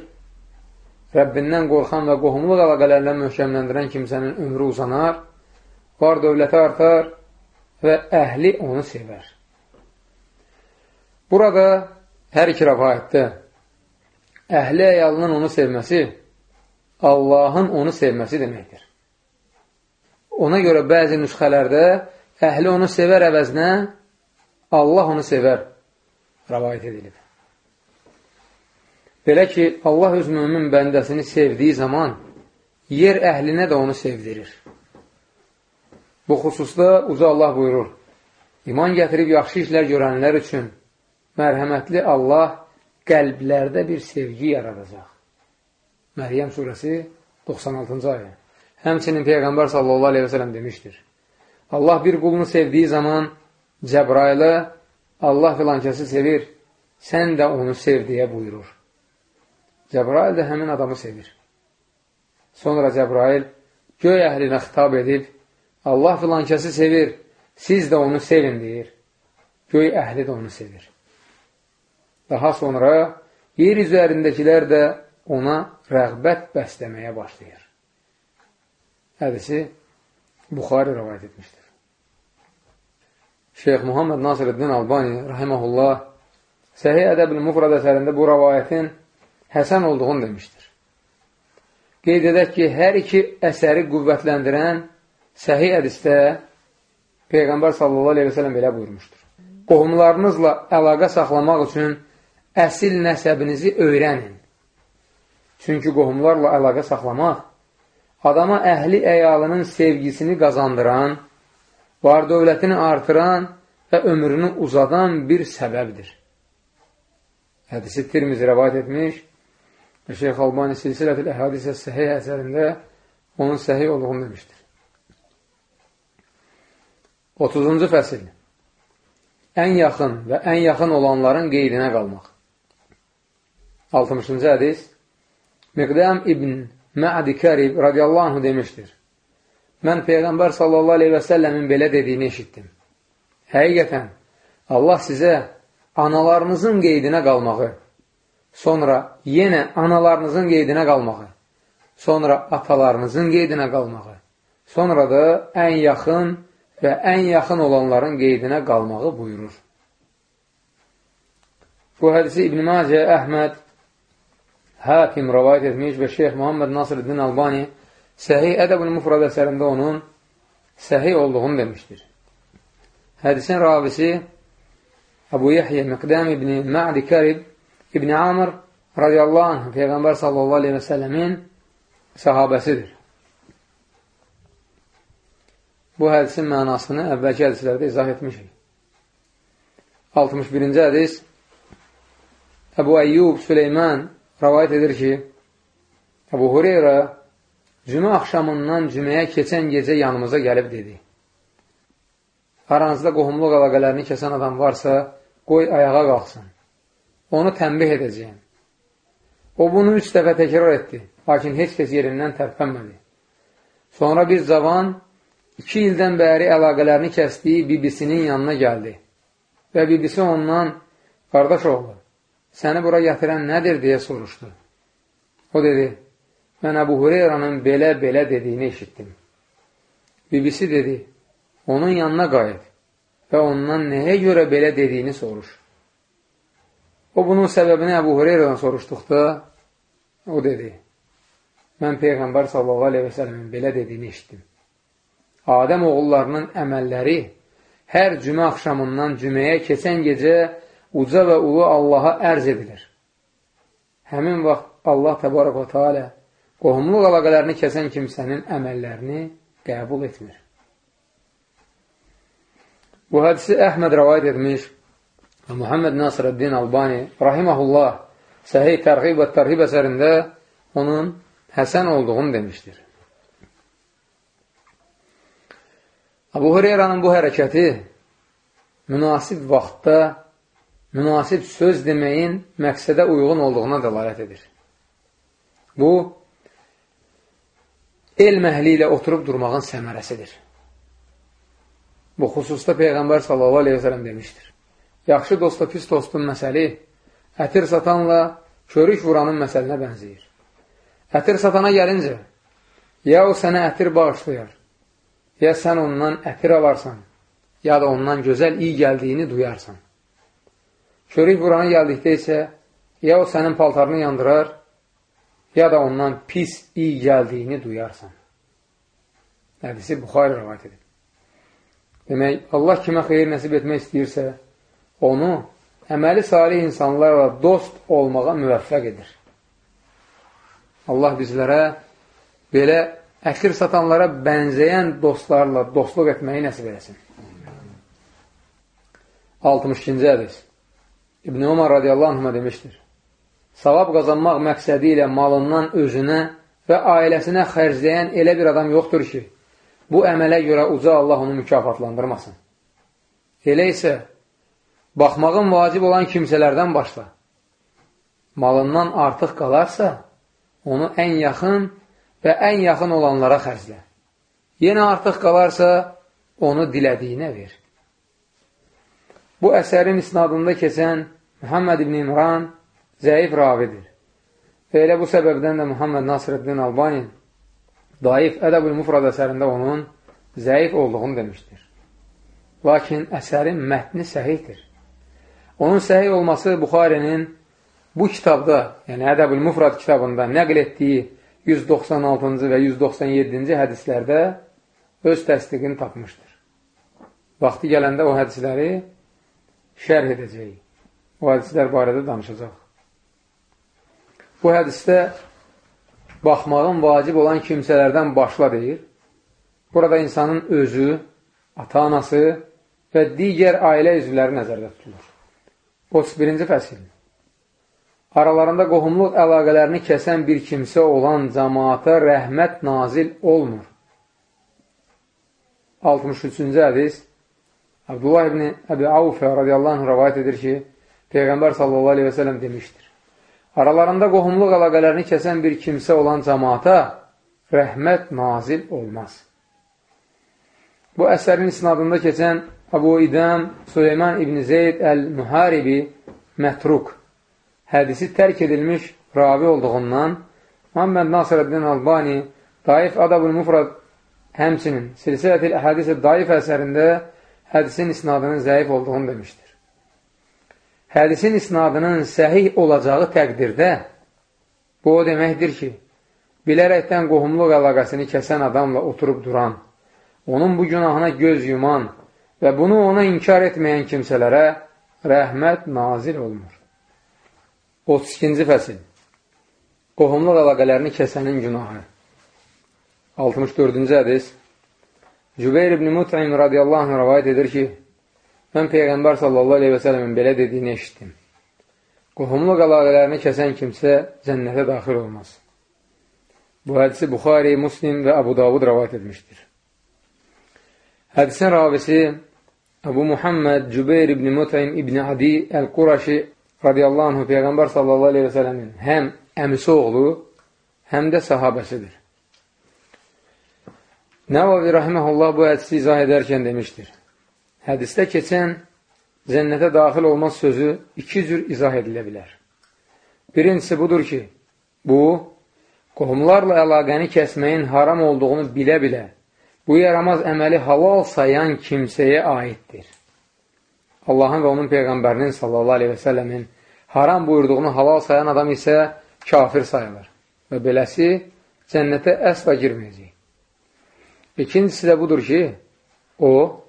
Rəbbindən qorxan və qohumluq əlaqələrindən möhkəmləndirən kimsənin ömrü uzanar, var dövləti artar və əhli onu sevər. Burada hər iki rəvayətdə əhli əyalının onu sevməsi Allahın onu sevməsi deməkdir. Ona görə bəzi nüsxələrdə əhli onu sevər əvəzinə Allah onu sevər rəvayət edilib. Belə ki, Allah öz mümin bəndəsini sevdiyi zaman yer əhlinə də onu sevdirir. Bu xüsusda Uca Allah buyurur, İman gətirib yaxşı işlər görənlər üçün mərhəmətli Allah qəlblərdə bir sevgi yaradacaq. Məryəm surəsi 96-cı ayə. Həmçinin Peyğəmbər sallallahu aleyhi və sələm demişdir. Allah bir qulunu sevdiyi zaman Cəbrailə Allah filankəsi sevir, sən də onu sev deyə buyurur. Cəbrail də həmin adamı sevir. Sonra Cəbrail göy əhlinə xitab edib, Allah filankəsi sevir, siz də onu sevin deyir. Göy əhli də onu sevir. Daha sonra yer üzərindəkilər də ona rəğbət bəsləməyə başlayır. Hədisi Buxari rəvayət etmişdir. Şeyx Muhammed Nasirəddin Albani rahiməhullah Səhih Ədəb-ül Mufrad əsərində bu rəvayətin həsən olduğunu demişdir. Qeyd edək ki, hər iki əsəri qüvvətləndirən səhih hədistə Peyğəmbər sallallahu aleyhi və sələm belə buyurmuşdur. Qohumlarınızla əlaqə saxlamaq üçün əsil nəsəbinizi öyrənin. Çünki qohumlarla əlaqə saxlamaq adama əhli əyalının sevgisini qazandıran, var dövlətini artıran və ömrünü uzadan bir səbəbdir. Hədisi Tirmizi rəvayət etmiş Və Şeyx Albani silsilətül əhadisə səhih əsərində onun səhih olduğunu demişdir. 30-cu fəsil Ən yaxın və ən yaxın olanların qeydinə qalmaq 60-cı hədis Miqdəm ibn Mə'di Kərib radiyallahu anhu demişdir. Mən Peyğəmbər sallallahu aleyhi və səlləmin belə dediyini eşitdim. Həqiqətən, Allah sizə analarınızın qeydinə qalmağı sonra yenə analarınızın qeydinə qalmağı, sonra atalarınızın qeydinə qalmağı, sonra da ən yaxın və ən yaxın olanların qeydinə qalmağı buyurur. Bu hədisi İbn-i Macə, Əhməd, Hakim rəvayət etmiş və Şeyx Muhammed Nasrəddin Albani Səhih Ədəb-ül Mufrad əsərində onun səhih olduğunu demişdir. Hədisin ravisi Əbu Yəhyə Miqdam ibn Ma'di Kərib İbn Amr radiyallahu anh Peyğəmbər sallallahu aleyhi və səlləmin sahabəsidir. Bu hədisin mənasını əvvəlki hədislərdə izah etmişik. 61-ci hədis Əbu Əyyub Süleyman rəvayət edir ki, Əbu Hureyra cümə axşamından cüməyə keçən gecə yanımıza gəlib dedi. Aranızda qohumluq əlaqələrini kəsən adam varsa, qoy ayağa qalxsın. Onu tənbih edəcəyim. O bunu üç dəfə təkrar etdi, lakin heç kəs yerindən tərpənmədi. Sonra bir cavan iki ildən bəri əlaqələrini kəsdiyi bibisinin yanına gəldi və bibisi ondan, qardaş oğlu, səni bura gətirən nədir, deyə soruşdu. O dedi, mən Əbu Hureyranın belə-belə dediyini eşitdim. Bibisi dedi, onun yanına qayıt və ondan nəyə görə belə dediyini soruş. O, bunun səbəbini Əbu Hureyradan soruşduqda, o dedi, mən Peyğəmbər sallallahu aleyhi və sələmin belə dediyini eşitdim. Adəm oğullarının əməlləri hər cümə axşamından cüməyə keçən gecə uca və ulu Allaha ərz edilir. Həmin vaxt Allah təbarək və tealə qohumluq əlaqələrini kəsən kimsənin əməllərini qəbul etmir. Bu hədisi Əhməd rəvayət etmiş və Muhammed Nasirəddin Albani rahiməhullah Səhih Tərğib və Tərhib əsərində onun həsən olduğunu demişdir. Abu Hureyranın bu hərəkəti münasib vaxtda münasib söz deməyin məqsədə uyğun olduğuna dəlalət edir. Bu, elm əhli ilə oturub durmağın səmərəsidir. Bu xüsusda Peyğəmbər sallallahu aleyhi ve sellem demişdir. Yaxşı dostla pis dostun məsəli ətir satanla körük vuranın məsəlinə bənzəyir. Ətir satana gəlincə, ya o sənə ətir bağışlayar, ya sən ondan ətir alarsan, ya da ondan gözəl iyi gəldiyini duyarsan. Körük burana gəldikdə isə ya o sənin paltarını yandırar, ya da ondan pis iyi gəldiyini duyarsan. Hədisi Buxarı rəvat edir. Demək, Allah kimə xeyir nəsib etmək istəyirsə, onu əməli salih insanlarla dost olmağa müvəffəq edir. Allah bizlərə belə əxir satanlara bənzəyən dostlarla dostluq etməyi nəsib eləsin. 62-ci hədis İbn Umar radiyallahu anhına demişdir. Savab qazanmaq məqsədi ilə malından özünə və ailəsinə xərcləyən elə bir adam yoxdur ki, bu əmələ görə uca Allah onu mükafatlandırmasın. Elə isə, baxmağın vacib olan kimsələrdən başla. Malından artıq qalarsa, onu ən yaxın və ən yaxın olanlara xərclə. Yenə artıq qalarsa, onu dilədiyinə ver. Bu əsərin isnadında keçən Muhammed ibn İmran zəif ravidir. Və elə bu səbəbdən də Muhammed Nasrəddin Albani daif Ədəb-ül Mufrad əsərində onun zəif olduğunu demişdir. Lakin əsərin mətni səhihdir. Onun səhih olması Buxarinin bu kitabda, yəni Ədəb-ül Mufrad kitabında nəql etdiyi 196-cı və 197-ci hədislərdə öz təsdiqini tapmışdır. Vaxtı gələndə o hədisləri şərh edəcəyik. O hədislər barədə danışacaq. Bu hədisdə baxmağın vacib olan kimsələrdən başla deyir. Burada insanın özü, ata-anası və digər ailə üzvləri nəzərdə tutulur. 31-ci fəsil aralarında qohumluq əlaqələrini kəsən bir kimsə olan cəmaata rəhmət nazil olmur. 63-cü hədis Abdullah ibn Əbi Avfə radiyallahu anh rəvayət edir ki, Peyğəmbər sallallahu aleyhi və sələm demişdir. Aralarında qohumluq əlaqələrini kəsən bir kimsə olan cəmaata rəhmət nazil olmaz. Bu əsərin isnadında keçən Əbu İdəm Süleyman ibn Zeyd əl-Müharibi mətruk hədisi tərk edilmiş ravi olduğundan Muhammed Nasirəddin Albani Daif Adabul Mufrad həmçinin Silsilətil Əhədisi Daif əsərində hədisin isnadının zəif olduğunu demişdir. Hədisin isnadının səhih olacağı təqdirdə bu o deməkdir ki, bilərəkdən qohumluq əlaqəsini kəsən adamla oturub duran, onun bu günahına göz yuman və bunu ona inkar etməyən kimsələrə rəhmət nazil olmur. 32-ci fəsil Qohumluq əlaqələrini kəsənin günahı 64-cü hədis Cübeyr ibn Mut'im radiyallahu anh rəvayət edir ki, mən Peyğəmbər sallallahu aleyhi və sələmin belə dediyini eşitdim. Qohumluq əlaqələrini kəsən kimsə cənnətə daxil olmaz. Bu hədisi Buxari, Muslim və Abu Davud rəvayət etmişdir. Hədisin ravisi Əbu Muhammed Cübeyr ibn Mut'im ibn Adi Əl-Quraşi radiyallahu anh Peyğəmbər sallallahu aleyhi və sələmin həm əmisi oğlu, həm də sahabəsidir. Nəvavi Rahiməhullah bu hədisi izah edərkən demişdir. Hədisdə keçən cənnətə daxil olmaz sözü iki cür izah edilə bilər. Birincisi budur ki, bu, qohumlarla əlaqəni kəsməyin haram olduğunu bilə-bilə bu yaramaz əməli halal sayan kimsəyə aiddir. Allahın və onun Peyğəmbərinin sallallahu aleyhi və səlləmin haram buyurduğunu halal sayan adam isə kafir sayılır və beləsi cənnətə əsla girməyəcək. İkincisi də budur ki, o,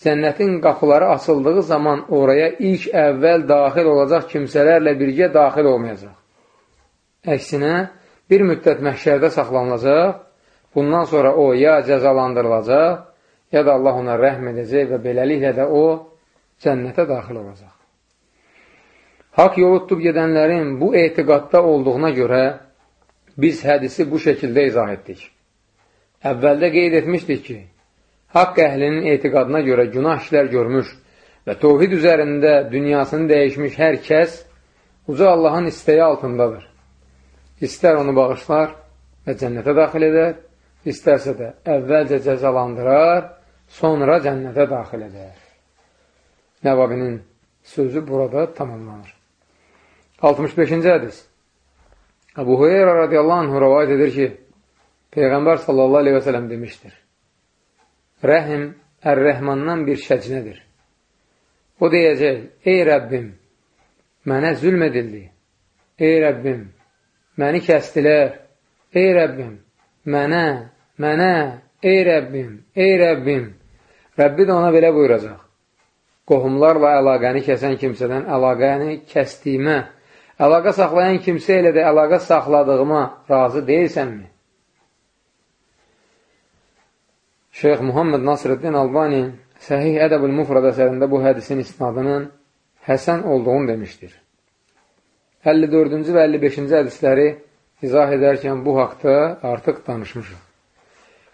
cənnətin qapıları açıldığı zaman oraya ilk əvvəl daxil olacaq kimsələrlə birgə daxil olmayacaq. Əksinə, bir müddət məhşərdə saxlanılacaq Bundan sonra o ya cəzalandırılacaq, ya da Allah ona rəhm edəcək və beləliklə də o cənnətə daxil olacaq. Haqq yolu tutub gedənlərin bu etiqadda olduğuna görə biz hədisi bu şəkildə izah etdik. Əvvəldə qeyd etmişdik ki, haqq əhlinin etiqadına görə günah işlər görmüş və tovhid üzərində dünyasını dəyişmiş hər kəs uca Allahın istəyi altındadır. İstər onu bağışlar və cənnətə daxil edər, istərsə də əvvəlcə cəzalandırar, sonra cənnətə daxil edər. Nəvabinin sözü burada tamamlanır. 65-ci hədis Əbu Hüyeyrə radiyallahu anh rəvayət edir ki, Peyğəmbər sallallahu aleyhi və sələm demişdir. Rəhim Ər-Rəhmandan bir şəcinədir. O deyəcək, ey Rəbbim, mənə zülm edildi. Ey Rəbbim, məni kəstilər. Ey Rəbbim, mənə, mənə, ey Rəbbim, ey Rəbbim. Rəbbi də ona belə buyuracaq. Qohumlarla əlaqəni kəsən kimsədən əlaqəni kəsdiyimə, əlaqə saxlayan kimsə ilə də əlaqə saxladığıma razı deyilsənmi? Şeyx Muhammed Nasrəddin Albani Səhih Ədəbül Mufrad əsərində bu hədisin isnadının həsən olduğunu demişdir. 54-cü və 55-ci hədisləri izah edərkən bu haqda artıq danışmışıq.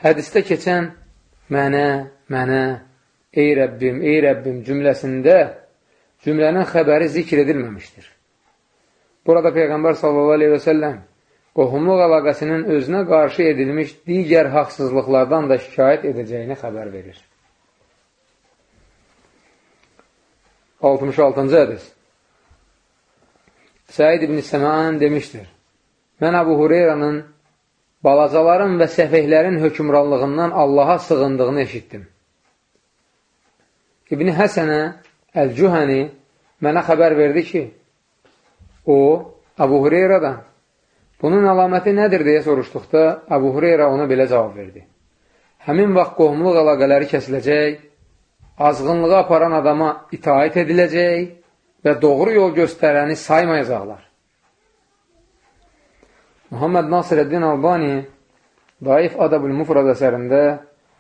Hədistə keçən mənə, mənə, ey Rəbbim, ey Rəbbim cümləsində cümlənin xəbəri zikr edilməmişdir. Burada Peyğəmbər s.a.v. qohumluq əlaqəsinin özünə qarşı edilmiş digər haqsızlıqlardan da şikayət edəcəyini xəbər verir. 66-cı hədis Səid ibn Səman demişdir. Mən Əbu Hureyranın balacaların və səfehlərin hökumranlığından Allaha sığındığını eşitdim. İbni Həsənə Əl-Cühəni mənə xəbər verdi ki, o, Əbu Hureyradan bunun əlaməti nədir deyə soruşduqda, Əbu Hureyra ona belə cavab verdi. Həmin vaxt qohumluq əlaqələri kəsiləcək, azğınlığa aparan adama itaət ediləcək və doğru yol göstərəni saymayacaqlar. Muhammed Nasirəddin Albani Daif Adabül Mufrad əsərində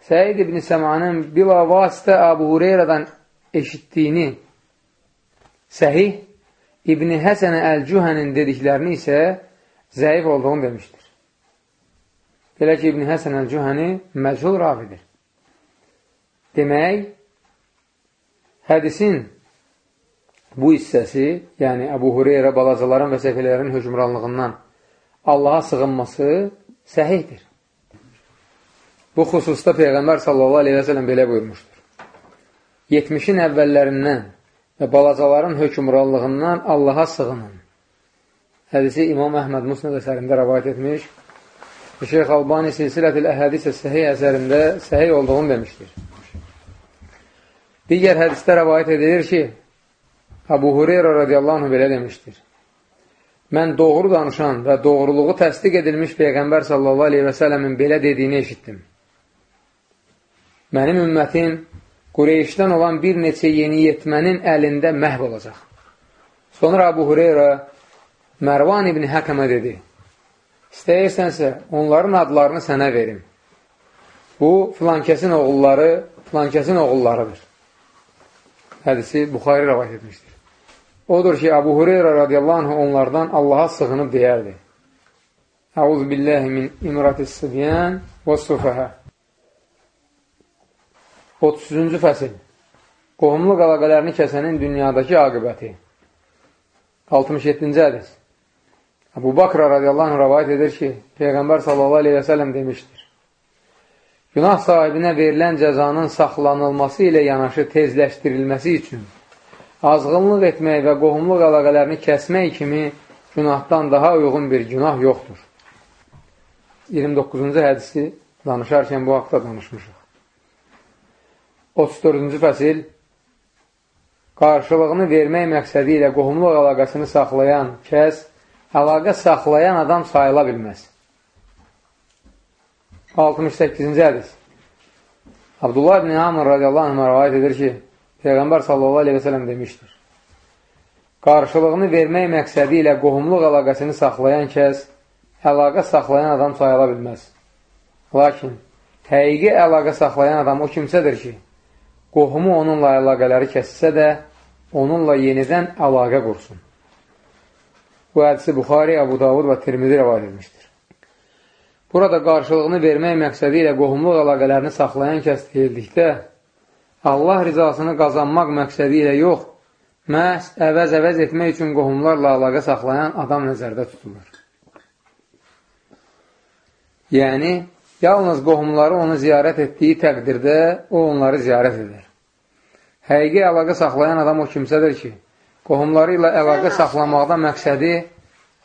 Səid ibn Səmanın bila vasitə Əbu Hureyradan eşitdiyini Səhih İbn Həsən Əl-Cühənin dediklərini isə zəif olduğunu demişdir. Belə ki, İbn Həsən Əl-Cühəni məchul ravidir. Demək, hədisin bu hissəsi, yəni Əbu Hureyra balacaların və səfələrin höcumranlığından Allaha sığınması səhihdir. Bu xüsusda Peyğəmbər sallallahu aleyhi və sələm belə buyurmuşdur. 70-in əvvəllərindən və balacaların hökumranlığından Allaha sığının. Hədisi İmam Əhməd Musnad əsərində rəvayət etmiş. Şeyx Albani silsilətil əhədisə səhih əsərində səhih olduğunu demişdir. Digər hədisdə rəvayət edilir ki, Abu Hureyra radiyallahu anh belə demişdir. Mən doğru danışan və doğruluğu təsdiq edilmiş Peyğəmbər sallallahu aleyhi və sələmin belə dediyini eşitdim. Mənim ümmətim Qureyşdən olan bir neçə yeni yetmənin əlində məhv olacaq. Sonra Abu Hureyra Mərvan ibn Həkəmə dedi, İstəyirsənsə, onların adlarını sənə verim. Bu, filankəsin oğulları, filankəsin oğullarıdır. Hədisi Buxari rəvayət etmişdir. Odur ki, Abu Hureyra radiyallahu anh onlardan Allaha sığınıb deyərdi. Əuz billahi min imratis sıbyan və sufəhə 33-cü fəsil Qohumluq əlaqələrini kəsənin dünyadakı aqibəti 67-ci hədis Əbu Bakra radiyallahu anh rəvayət edir ki, Peyğəmbər sallallahu aleyhi və sələm demişdir. Günah sahibinə verilən cəzanın saxlanılması ilə yanaşı tezləşdirilməsi üçün azğınlıq etmək və qohumluq əlaqələrini kəsmək kimi günahdan daha uyğun bir günah yoxdur. 29-cu hədisi danışarkən bu haqda danışmışıq. 34-cü fəsil qarşılığını vermək məqsədi ilə qohumluq əlaqəsini saxlayan kəs, əlaqə saxlayan adam sayıla bilməz. 68-ci hədis Abdullah ibn Amr radiyallahu anh rəvayət edir ki, Peyğəmbər sallallahu aleyhi və sələm demişdir. Qarşılığını vermək məqsədi ilə qohumluq əlaqəsini saxlayan kəs, əlaqə saxlayan adam sayıla bilməz. Lakin, həqiqi əlaqə saxlayan adam o kimsədir ki, qohumu onunla əlaqələri kəssə də, onunla yenidən əlaqə qursun. Bu hədisi Buxari, Abu Davud və Tirmizi rəvad etmişdir. Burada qarşılığını vermək məqsədi ilə qohumluq əlaqələrini saxlayan kəs deyildikdə, Allah rizasını qazanmaq məqsədi ilə yox, məhz əvəz-əvəz etmək üçün qohumlarla əlaqə saxlayan adam nəzərdə tutulur. Yəni, yalnız qohumları onu ziyarət etdiyi təqdirdə o onları ziyarət edir. Həqiqi əlaqə saxlayan adam o kimsədir ki, qohumları ilə əlaqə saxlamaqda məqsədi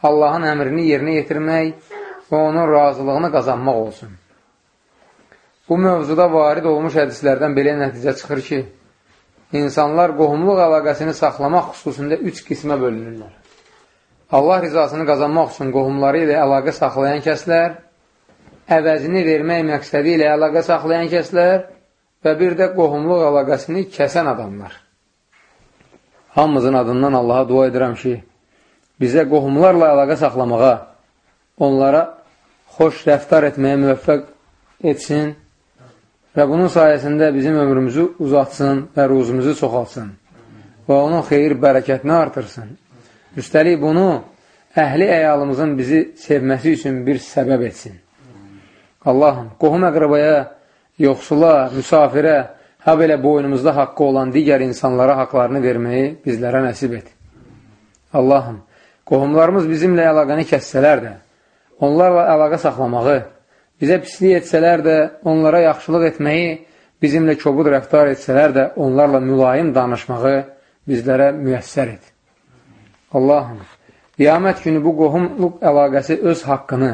Allahın əmrini yerinə yetirmək və onun razılığını qazanmaq olsun. Bu mövzuda varid olmuş hədislərdən belə nəticə çıxır ki, insanlar qohumluq əlaqəsini saxlamaq xüsusunda üç qismə bölünürlər. Allah rizasını qazanmaq üçün qohumları ilə əlaqə saxlayan kəslər, əvəzini vermək məqsədi ilə əlaqə saxlayan kəslər və bir də qohumluq əlaqəsini kəsən adamlar. Hamımızın adından Allaha dua edirəm ki, bizə qohumlarla əlaqə saxlamağa, onlara xoş rəftar etməyə müvəffəq etsin və bunun sayəsində bizim ömrümüzü uzatsın və ruzumuzu çoxalsın və onun xeyir bərəkətini artırsın. Üstəlik bunu əhli əyalımızın bizi sevməsi üçün bir səbəb etsin. Allahım, qohum əqrabaya yoxsula, müsafirə, ha belə boynumuzda haqqı olan digər insanlara haqlarını verməyi bizlərə nəsib et. Allahım, qohumlarımız bizimlə əlaqəni kəssələr də, onlarla əlaqə saxlamağı, bizə pislik etsələr də, onlara yaxşılıq etməyi, bizimlə kobud rəftar etsələr də, onlarla mülayim danışmağı bizlərə müyəssər et. Allahım, qiyamət günü bu qohumluq əlaqəsi öz haqqını,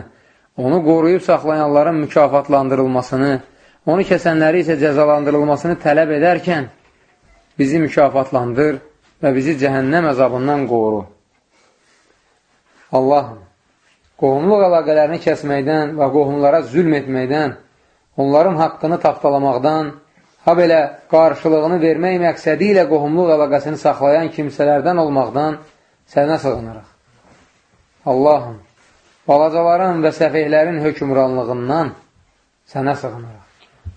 onu qoruyub saxlayanların mükafatlandırılmasını, onu kəsənləri isə cəzalandırılmasını tələb edərkən bizi mükafatlandır və bizi cəhənnəm əzabından qoru. Allahım, qohumluq əlaqələrini kəsməkdən və qohumlara zülm etməkdən, onların haqqını tapdalamaqdan, ha belə qarşılığını vermək məqsədi ilə qohumluq əlaqəsini saxlayan kimsələrdən olmaqdan sənə sığınırıq. Allahım, balacaların və səfihlərin hökumranlığından sənə sığınırıq.